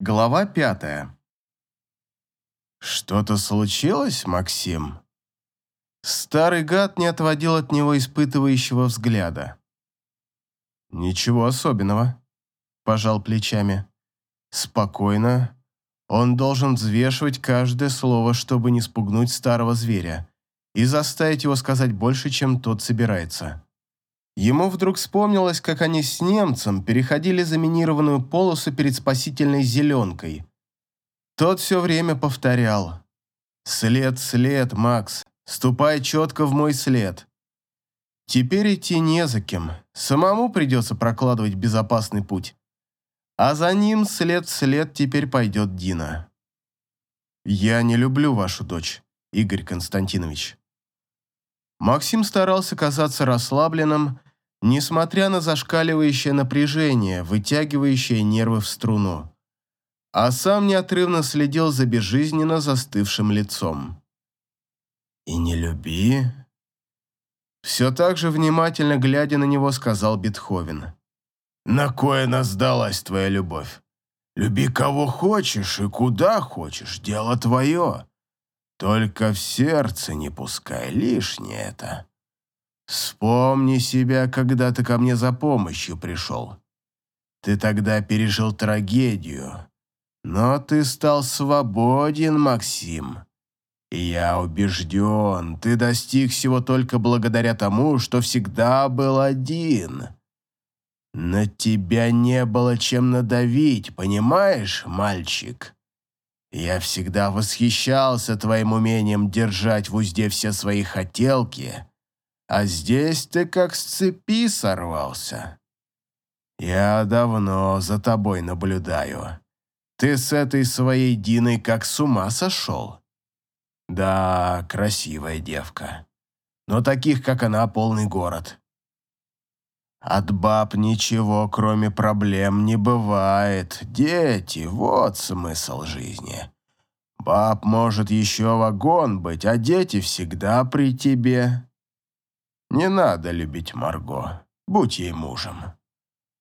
Глава пятая. «Что-то случилось, Максим?» Старый гад не отводил от него испытывающего взгляда. «Ничего особенного», – пожал плечами. «Спокойно. Он должен взвешивать каждое слово, чтобы не спугнуть старого зверя и заставить его сказать больше, чем тот собирается». Ему вдруг вспомнилось, как они с немцем переходили заминированную полосу перед спасительной зеленкой. Тот все время повторял «След, след, Макс, ступай четко в мой след». Теперь идти не за кем, самому придется прокладывать безопасный путь. А за ним след след теперь пойдет Дина. «Я не люблю вашу дочь, Игорь Константинович». Максим старался казаться расслабленным, несмотря на зашкаливающее напряжение, вытягивающее нервы в струну. А сам неотрывно следил за безжизненно застывшим лицом. «И не люби», все так же внимательно глядя на него, сказал Бетховен. «На кое нас сдалась твоя любовь? Люби кого хочешь и куда хочешь, дело твое. Только в сердце не пускай лишнее это. Вспомни себя, когда ты ко мне за помощью пришел. Ты тогда пережил трагедию, но ты стал свободен, Максим. Я убежден, ты достиг всего только благодаря тому, что всегда был один. На тебя не было чем надавить, понимаешь, мальчик? Я всегда восхищался твоим умением держать в узде все свои хотелки а здесь ты как с цепи сорвался. Я давно за тобой наблюдаю. Ты с этой своей Диной как с ума сошел. Да, красивая девка. Но таких, как она, полный город. От баб ничего, кроме проблем, не бывает. Дети, вот смысл жизни. Баб может еще вагон быть, а дети всегда при тебе. Не надо любить Марго. Будь ей мужем.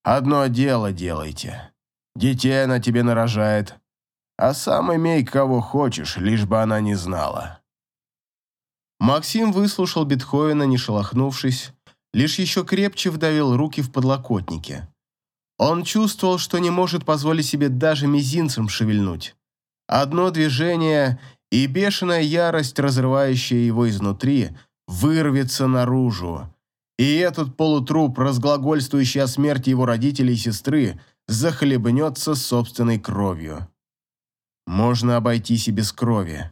Одно дело делайте. Детей она тебе нарожает. А сам имей кого хочешь, лишь бы она не знала. Максим выслушал Бетховена, не шелохнувшись, лишь еще крепче вдавил руки в подлокотники. Он чувствовал, что не может позволить себе даже мизинцем шевельнуть. Одно движение и бешеная ярость, разрывающая его изнутри, вырвется наружу. И этот полутруп, разглагольствующий о смерти его родителей и сестры, захлебнется собственной кровью. Можно обойтись и без крови.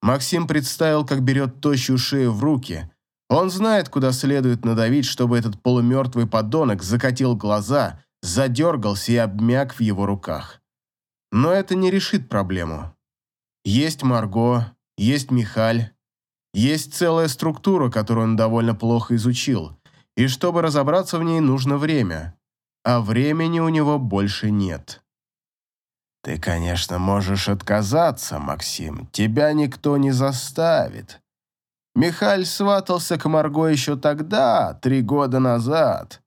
Максим представил, как берет тощую шею в руки. Он знает, куда следует надавить, чтобы этот полумертвый подонок закатил глаза, задергался и обмяк в его руках. Но это не решит проблему. Есть Марго, есть Михаль, есть целая структура, которую он довольно плохо изучил, и чтобы разобраться в ней, нужно время. А времени у него больше нет. «Ты, конечно, можешь отказаться, Максим. Тебя никто не заставит. Михаль сватался к Марго еще тогда, три года назад.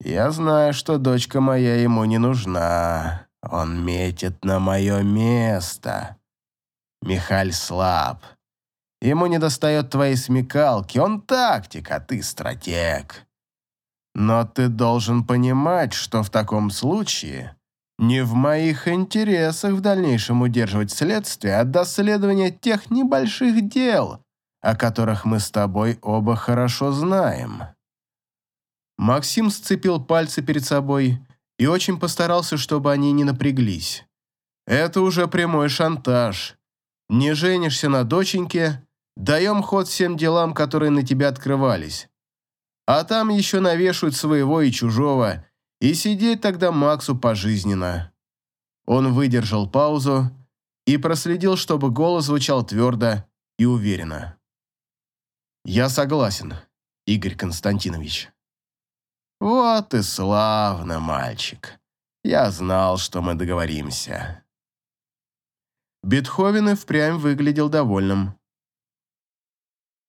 Я знаю, что дочка моя ему не нужна. Он метит на мое место. Михаль слаб. Ему недостает твоей смекалки, он тактик, а ты стратег. Но ты должен понимать, что в таком случае не в моих интересах в дальнейшем удерживать следствие от доследования тех небольших дел, о которых мы с тобой оба хорошо знаем. Максим сцепил пальцы перед собой и очень постарался, чтобы они не напряглись. Это уже прямой шантаж. Не женишься на доченьке, Даем ход всем делам, которые на тебя открывались. А там еще навешают своего и чужого, и сидеть тогда Максу пожизненно». Он выдержал паузу и проследил, чтобы голос звучал твердо и уверенно. «Я согласен, Игорь Константинович». «Вот и славно, мальчик. Я знал, что мы договоримся». Бетховен и впрямь выглядел довольным.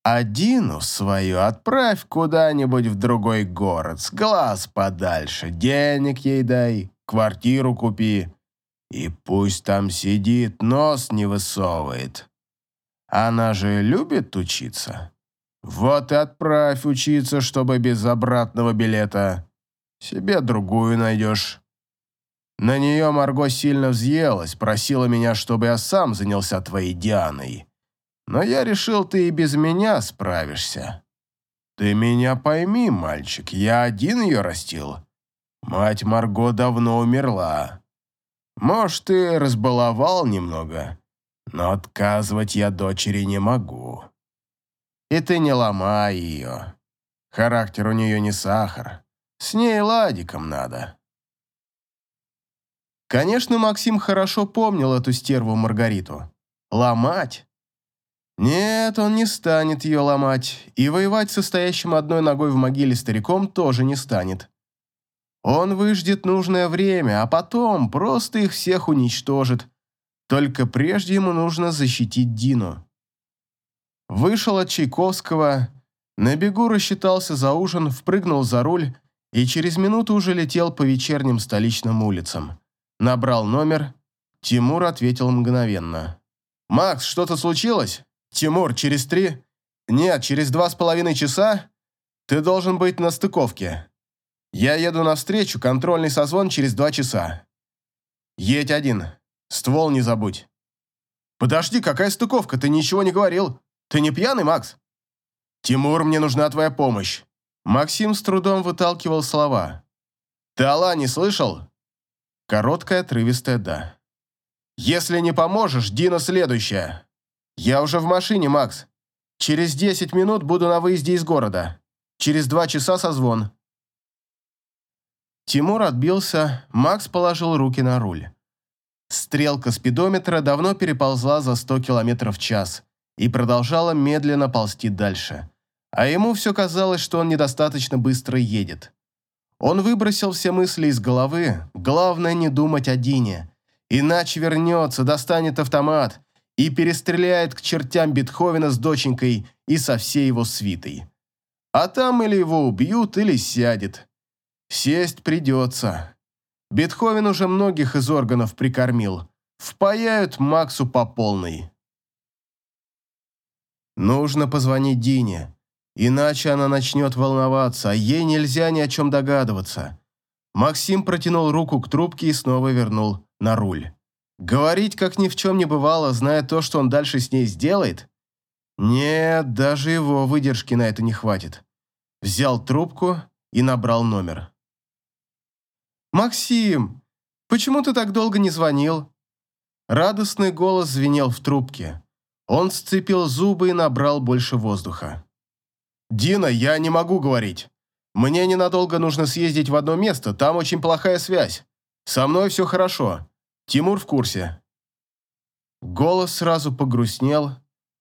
Одину свою отправь куда-нибудь в другой город, с глаз подальше, денег ей дай, квартиру купи. И пусть там сидит, нос не высовывает. Она же любит учиться. Вот и отправь учиться, чтобы без обратного билета. Себе другую найдешь. На нее Марго сильно взъелась, просила меня, чтобы я сам занялся твоей Дианой. Но я решил, ты и без меня справишься. Ты меня пойми, мальчик, я один ее растил. Мать Марго давно умерла. Может, ты разбаловал немного, но отказывать я дочери не могу. И ты не ломай ее. Характер у нее не сахар. С ней ладиком надо. Конечно, Максим хорошо помнил эту стерву Маргариту. Ломать? Нет, он не станет ее ломать, и воевать со стоящим одной ногой в могиле стариком тоже не станет. Он выждет нужное время, а потом просто их всех уничтожит. Только прежде ему нужно защитить Дину. Вышел от Чайковского, на бегу рассчитался за ужин, впрыгнул за руль и через минуту уже летел по вечерним столичным улицам. Набрал номер. Тимур ответил мгновенно. «Макс, что-то случилось? Тимур, через три? Нет, через два с половиной часа? Ты должен быть на стыковке. Я еду навстречу, контрольный созвон через два часа. Едь один. Ствол не забудь. Подожди, какая стыковка? Ты ничего не говорил. Ты не пьяный, Макс? Тимур, мне нужна твоя помощь. Максим с трудом выталкивал слова. Ты Алла не слышал? Короткое, отрывистое «да». Если не поможешь, Дина следующая. Я уже в машине, Макс. Через десять минут буду на выезде из города. Через два часа созвон. Тимур отбился, Макс положил руки на руль. Стрелка спидометра давно переползла за 100 км в час и продолжала медленно ползти дальше. А ему все казалось, что он недостаточно быстро едет. Он выбросил все мысли из головы, главное не думать о Дине. Иначе вернется, достанет автомат и перестреляет к чертям Бетховена с доченькой и со всей его свитой. А там или его убьют, или сядет. Сесть придется. Бетховен уже многих из органов прикормил. Впаяют Максу по полной. Нужно позвонить Дине, иначе она начнет волноваться, а ей нельзя ни о чем догадываться. Максим протянул руку к трубке и снова вернул на руль. Говорить, как ни в чем не бывало, зная то, что он дальше с ней сделает? Нет, даже его выдержки на это не хватит. Взял трубку и набрал номер. «Максим, почему ты так долго не звонил?» Радостный голос звенел в трубке. Он сцепил зубы и набрал больше воздуха. «Дина, я не могу говорить. Мне ненадолго нужно съездить в одно место, там очень плохая связь. Со мной все хорошо. Тимур в курсе». Голос сразу погрустнел.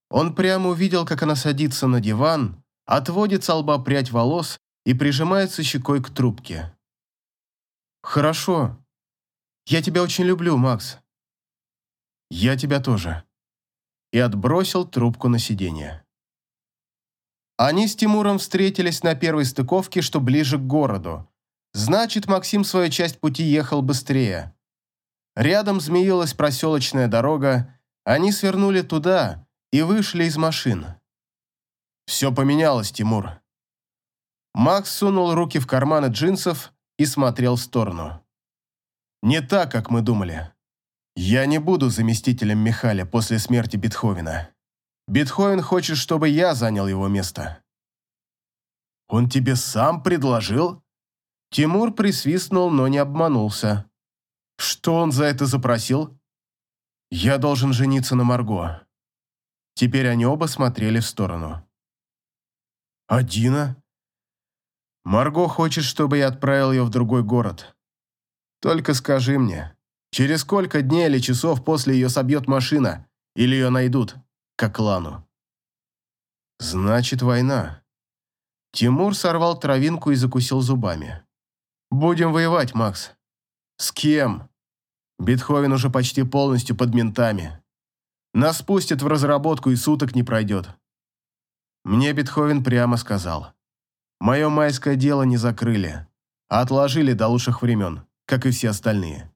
Он прямо увидел, как она садится на диван, отводит с лба прядь волос и прижимается щекой к трубке. «Хорошо. Я тебя очень люблю, Макс». «Я тебя тоже». И отбросил трубку на сиденье. Они с Тимуром встретились на первой стыковке, что ближе к городу. Значит, Максим свою часть пути ехал быстрее. Рядом змеилась проселочная дорога, они свернули туда и вышли из машин. Все поменялось, Тимур. Макс сунул руки в карманы джинсов и смотрел в сторону. «Не так, как мы думали. Я не буду заместителем Михаля после смерти Бетховена. Бетховен хочет, чтобы я занял его место». «Он тебе сам предложил?» Тимур присвистнул, но не обманулся. «Что он за это запросил?» «Я должен жениться на Марго». Теперь они оба смотрели в сторону. «А Дина?» Марго хочет, чтобы я отправил ее в другой город. Только скажи мне, через сколько дней или часов после ее собьет машина, или ее найдут, как Лану? Значит, война. Тимур сорвал травинку и закусил зубами. Будем воевать, Макс. С кем? Бетховен уже почти полностью под ментами. Нас пустят в разработку и суток не пройдет. Мне Бетховен прямо сказал. Мое майское дело не закрыли, а отложили до лучших времен, как и все остальные.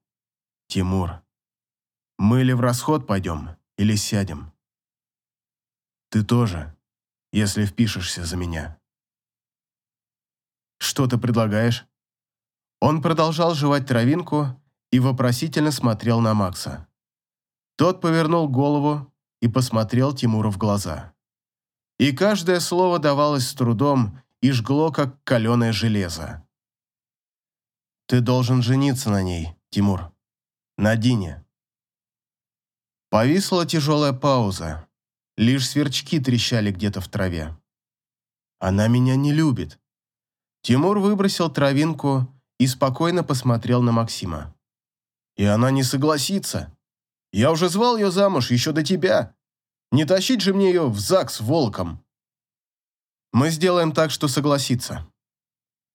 Тимур, Мы или в расход пойдем, или сядем. Ты тоже, если впишешься за меня. Что ты предлагаешь? Он продолжал жевать травинку и вопросительно смотрел на Макса. Тот повернул голову и посмотрел Тимуру в глаза. И каждое слово давалось с трудом и жгло, как каленое железо. «Ты должен жениться на ней, Тимур. На Дине». Повисла тяжелая пауза. Лишь сверчки трещали где-то в траве. «Она меня не любит». Тимур выбросил травинку и спокойно посмотрел на Максима. «И она не согласится. Я уже звал ее замуж еще до тебя. Не тащить же мне ее в ЗАГС волком». «Мы сделаем так, что согласится.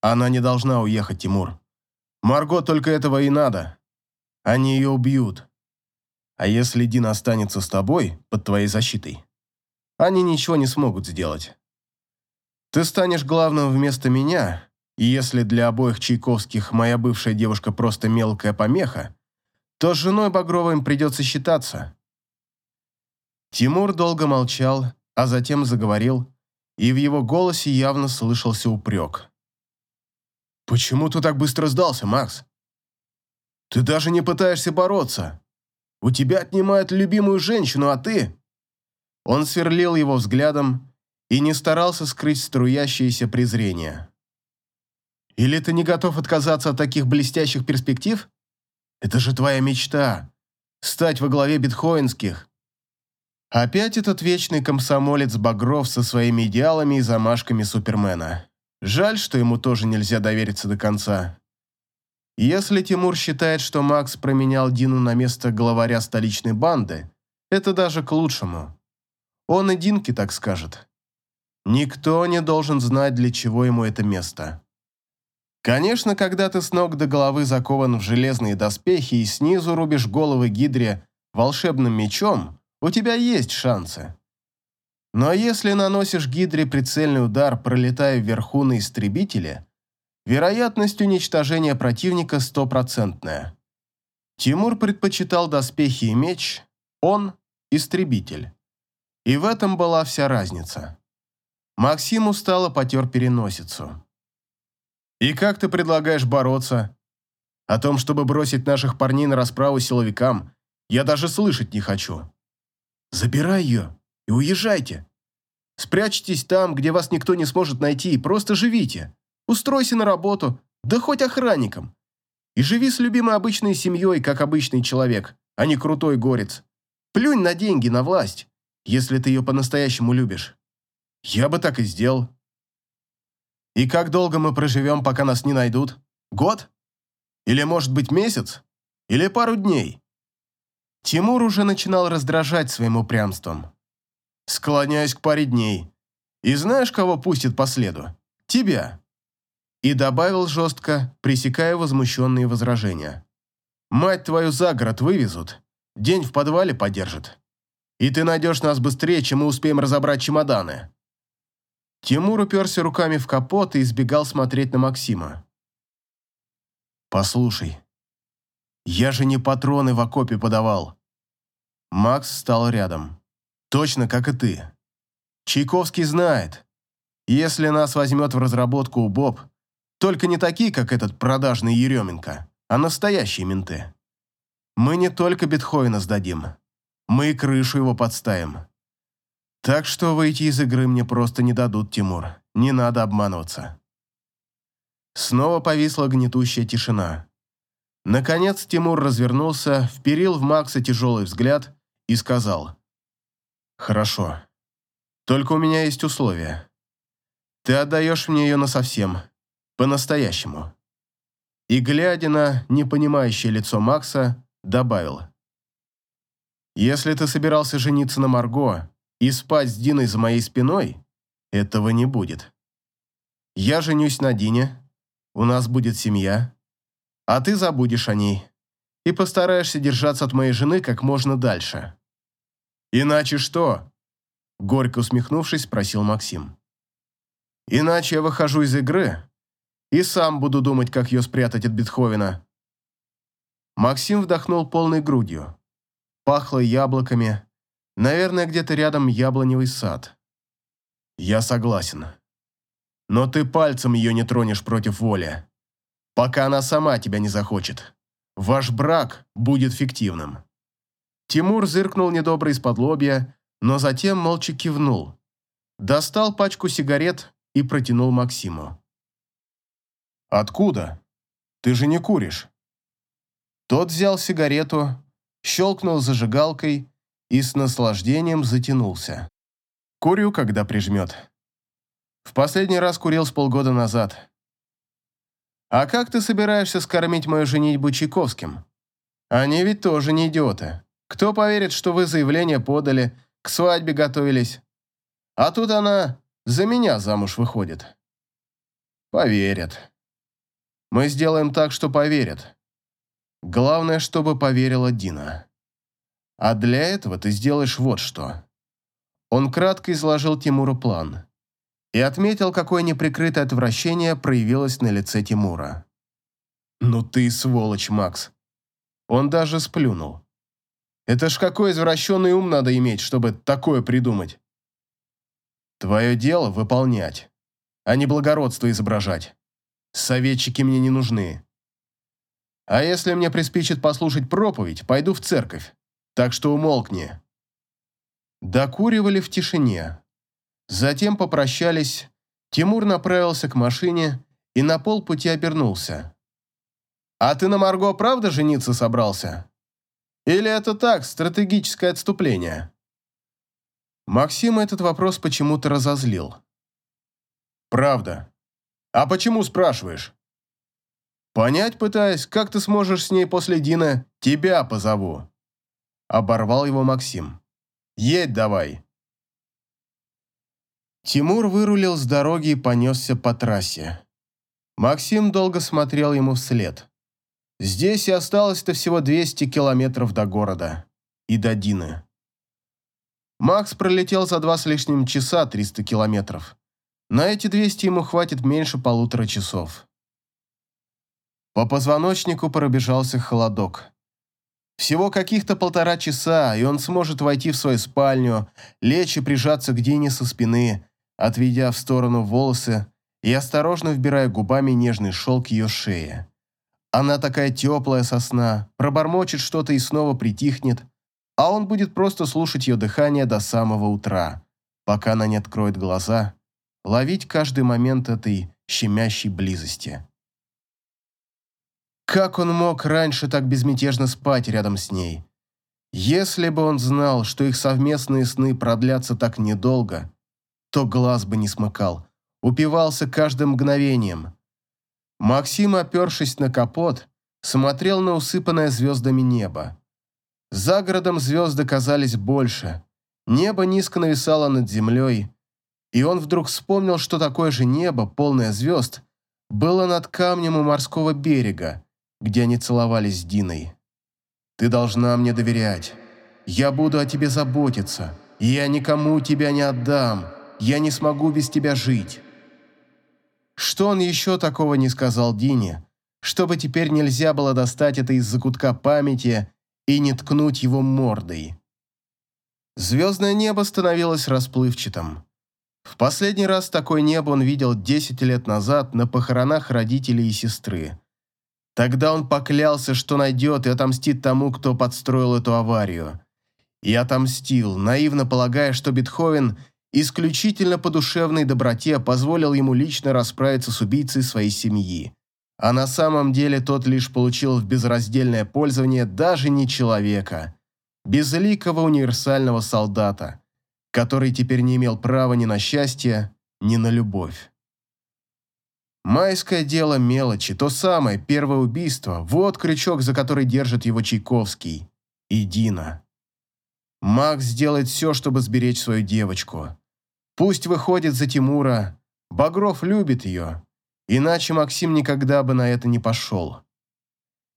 Она не должна уехать, Тимур. Марго только этого и надо. Они ее убьют. А если Дина останется с тобой, под твоей защитой, они ничего не смогут сделать. Ты станешь главным вместо меня, и если для обоих Чайковских моя бывшая девушка просто мелкая помеха, то с женой Багровой им придется считаться. Тимур долго молчал, а затем заговорил, и в его голосе явно слышался упрек. «Почему ты так быстро сдался, Макс? Ты даже не пытаешься бороться. У тебя отнимают любимую женщину, а ты...» Он сверлил его взглядом и не старался скрыть струящееся презрение. «Или ты не готов отказаться от таких блестящих перспектив? Это же твоя мечта – стать во главе бетховенских». Опять этот вечный комсомолец Багров со своими идеалами и замашками Супермена. Жаль, что ему тоже нельзя довериться до конца. Если Тимур считает, что Макс променял Дину на место главаря столичной банды, это даже к лучшему. Он и Динке так скажет. Никто не должен знать, для чего ему это место. Конечно, когда ты с ног до головы закован в железные доспехи и снизу рубишь головы Гидре волшебным мечом, у тебя есть шансы. Но если наносишь Гидре прицельный удар, пролетая вверху на истребителе, вероятность уничтожения противника стопроцентная. Тимур предпочитал доспехи и меч, он – истребитель. И в этом была вся разница. Максим устало потер переносицу. «И как ты предлагаешь бороться? О том, чтобы бросить наших парней на расправу силовикам, я даже слышать не хочу. Забирай ее и уезжайте. Спрячьтесь там, где вас никто не сможет найти, и просто живите. Устройся на работу, да хоть охранником. И живи с любимой обычной семьей, как обычный человек, а не крутой горец. Плюнь на деньги, на власть если ты ее по-настоящему любишь. Я бы так и сделал. И как долго мы проживем, пока нас не найдут? Год? Или, может быть, месяц? Или пару дней? Тимур уже начинал раздражать своим упрямством. Склоняюсь к паре дней. И знаешь, кого пустит по следу? Тебя. И добавил жестко, пресекая возмущенные возражения. Мать твою за город вывезут, день в подвале подержат и ты найдешь нас быстрее, чем мы успеем разобрать чемоданы». Тимур уперся руками в капот и избегал смотреть на Максима. «Послушай, я же не патроны в окопе подавал». Макс стал рядом. «Точно, как и ты. Чайковский знает, если нас возьмет в разработку УБОП, только не такие, как этот продажный Еременко, а настоящие менты. Мы не только Бетховена сдадим, мы и крышу его подставим. Так что выйти из игры мне просто не дадут, Тимур. Не надо обманываться. Снова повисла гнетущая тишина. Наконец Тимур развернулся, вперил в Макса тяжелый взгляд и сказал. «Хорошо. Только у меня есть условия. Ты отдаешь мне ее насовсем, по-настоящему». И, глядя на непонимающее лицо Макса, добавил. Если ты собирался жениться на Марго и спать с Диной за моей спиной, этого не будет. Я женюсь на Дине, у нас будет семья, а ты забудешь о ней и постараешься держаться от моей жены как можно дальше. Иначе что? Горько усмехнувшись, спросил Максим. Иначе я выхожу из игры и сам буду думать, как ее спрятать от Бетховена. Максим вдохнул полной грудью. пахло яблоками. Наверное, где-то рядом яблоневый сад. Я согласен. Но ты пальцем ее не тронешь против воли, пока она сама тебя не захочет. Ваш брак будет фиктивным. Тимур зыркнул недобро из-под лобья, но затем молча кивнул. Достал пачку сигарет и протянул Максиму. «Откуда? Ты же не куришь». Тот взял сигарету, щелкнул зажигалкой и с наслаждением затянулся. Курю, когда прижмет. В последний раз курил с полгода назад. А как ты собираешься скормить мою женитьбу Чайковским? Они ведь тоже не идиоты. Кто поверит, что вы заявление подали, к свадьбе готовились? А тут она за меня замуж выходит. Поверят. Мы сделаем так, что поверят. Главное, чтобы поверила Дина. А для этого ты сделаешь вот что. Он кратко изложил Тимуру план и отметил, какое неприкрытое отвращение проявилось на лице Тимура. «Ну ты сволочь, Макс!» Он даже сплюнул. «Это ж какой извращенный ум надо иметь, чтобы такое придумать!» «Твое дело выполнять, а не благородство изображать. Советчики мне не нужны. А если мне приспичит послушать проповедь, пойду в церковь, так что умолкни». Докуривали в тишине. Затем попрощались. Тимур направился к машине и на полпути обернулся. «А ты на Марго правда жениться собрался? Или это так, стратегическое отступление?» Максима этот вопрос почему-то разозлил. «Правда. А почему спрашиваешь?» «Понять пытаюсь, как ты сможешь с ней после Дина тебя позову». Оборвал его Максим. Едь давай!» Тимур вырулил с дороги и понесся по трассе. Максим долго смотрел ему вслед. Здесь и осталось-то всего 200 километров до города. И до Дины. Макс пролетел за два с лишним часа 300 километров. На эти 200 ему хватит меньше полутора часов. По позвоночнику пробежался холодок. Всего каких-то полтора часа, и он сможет войти в свою спальню, лечь и прижаться к Дине со спины, отведя в сторону волосы и осторожно вбирая губами нежный шелк ее шеи. Она такая теплая сосна, пробормочет что-то и снова притихнет, а он будет просто слушать ее дыхание до самого утра, пока она не откроет глаза, ловить каждый момент этой щемящей близости. Как он мог раньше так безмятежно спать рядом с ней? Если бы он знал, что их совместные сны продлятся так недолго, то глаз бы не смыкал, упивался каждым мгновением. Максим, опершись на капот, смотрел на усыпанное звездами небо. За городом звезды казались больше, небо низко нависало над землей, и он вдруг вспомнил, что такое же небо, полное звезд, было над камнем у морского берега, где они целовались с Диной. «Ты должна мне доверять. Я буду о тебе заботиться. Я никому тебя не отдам. Я не смогу без тебя жить». Что он еще такого не сказал Дине, чтобы теперь нельзя было достать это из закутка памяти и не ткнуть его мордой? Звездное небо становилось расплывчатым. В последний раз такое небо он видел 10 лет назад на похоронах родителей и сестры. Тогда он поклялся, что найдет и отомстит тому, кто подстроил эту аварию. И отомстил, наивно полагая, что Бетховен исключительно по душевной доброте позволил ему лично расправиться с убийцей своей семьи. А на самом деле тот лишь получил в безраздельное пользование даже не человека, безликого универсального солдата, который теперь не имел права ни на счастье, ни на любовь. Майское дело мелочи, то самое, первое убийство, вот крючок, за который держит его Чайковский. И Дина. Макс сделает все, чтобы сберечь свою девочку. Пусть выходит за Тимура. Багров любит ее. Иначе Максим никогда бы на это не пошел.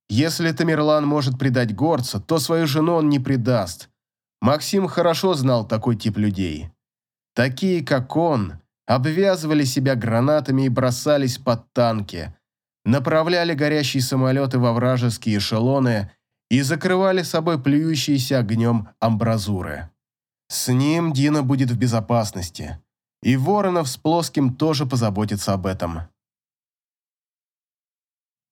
Если Тамерлан может предать горца, то свою жену он не предаст. Максим хорошо знал такой тип людей. Такие, как он, обвязывали себя гранатами и бросались под танки, направляли горящие самолеты во вражеские эшелоны и закрывали собой плюющиеся огнем амбразуры. С ним Дина будет в безопасности, и Воронов с Плоским тоже позаботится об этом.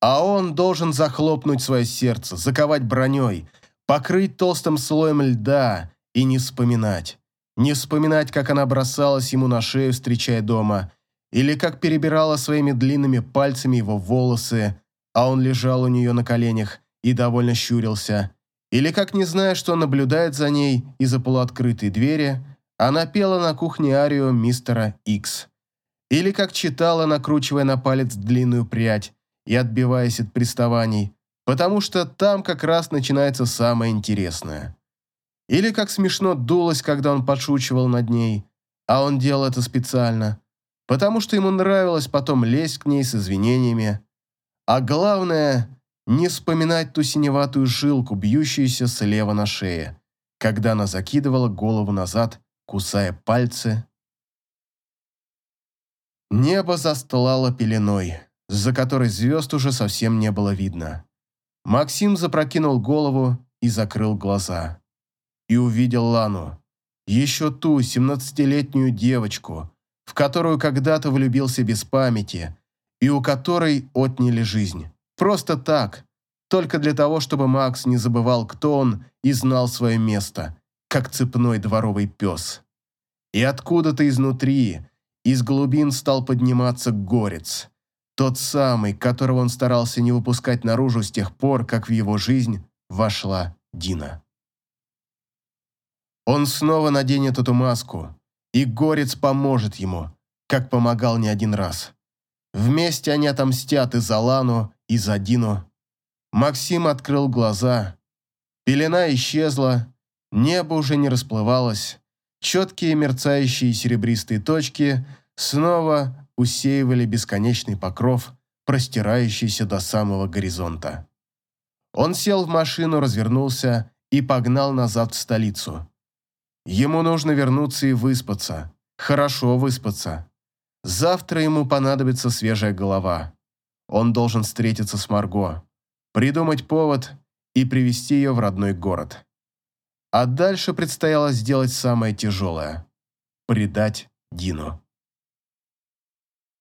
А он должен захлопнуть свое сердце, заковать броней, покрыть толстым слоем льда и не вспоминать. Не вспоминать, как она бросалась ему на шею, встречая дома, или как перебирала своими длинными пальцами его волосы, а он лежал у нее на коленях и довольно щурился, или как, не зная, что наблюдает за ней из-за полуоткрытой двери, она пела на кухне арию мистера Икс. Или как читала, накручивая на палец длинную прядь и отбиваясь от приставаний, потому что там как раз начинается самое интересное. Или как смешно дулась, когда он подшучивал над ней, а он делал это специально, потому что ему нравилось потом лезть к ней с извинениями. А главное, не вспоминать ту синеватую жилку, бьющуюся слева на шее, когда она закидывала голову назад, кусая пальцы. Небо застлало пеленой, за которой звезд уже совсем не было видно. Максим запрокинул голову и закрыл глаза и увидел Лану. Еще ту семнадцатилетнюю девочку, в которую когда-то влюбился без памяти и у которой отняли жизнь. Просто так, только для того, чтобы Макс не забывал, кто он, и знал свое место, как цепной дворовый пес. И откуда-то изнутри, из глубин стал подниматься горец. Тот самый, которого он старался не выпускать наружу с тех пор, как в его жизнь вошла Дина. Он снова наденет эту маску, и Горец поможет ему, как помогал не один раз. Вместе они отомстят и за Лану, и за Дину. Максим открыл глаза. Пелена исчезла, небо уже не расплывалось. Четкие мерцающие серебристые точки снова усеивали бесконечный покров, простирающийся до самого горизонта. Он сел в машину, развернулся и погнал назад в столицу. Ему нужно вернуться и выспаться. Хорошо выспаться. Завтра ему понадобится свежая голова. Он должен встретиться с Марго, придумать повод и привести ее в родной город. А дальше предстояло сделать самое тяжелое – предать Дину.